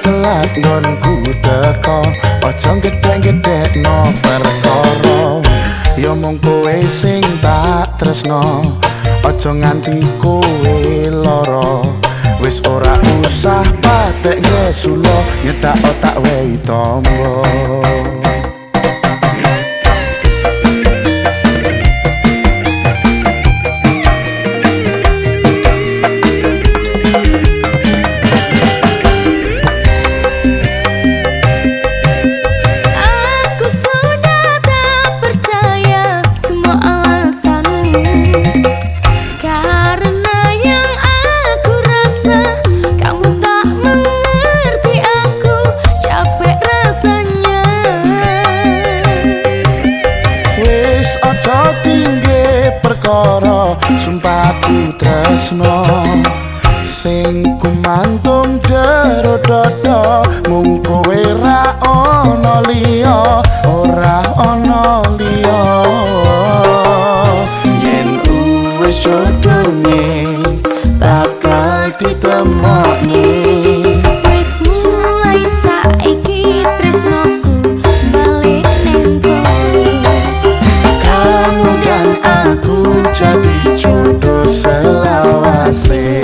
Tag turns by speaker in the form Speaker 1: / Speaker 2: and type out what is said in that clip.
Speaker 1: selamat ngonku teko ojo gedhe-gedhe no perkara ya mung kowe sing tak tresno ojo nganti kowe lara. Wis ora usah patek ngesulo nyetak otak wae tombo perkara sumpahku tresno. Sing kumantung jero dodo mung kowe ra ana liya ora ana liya. Yen wis jodone bakal ditemokne nothing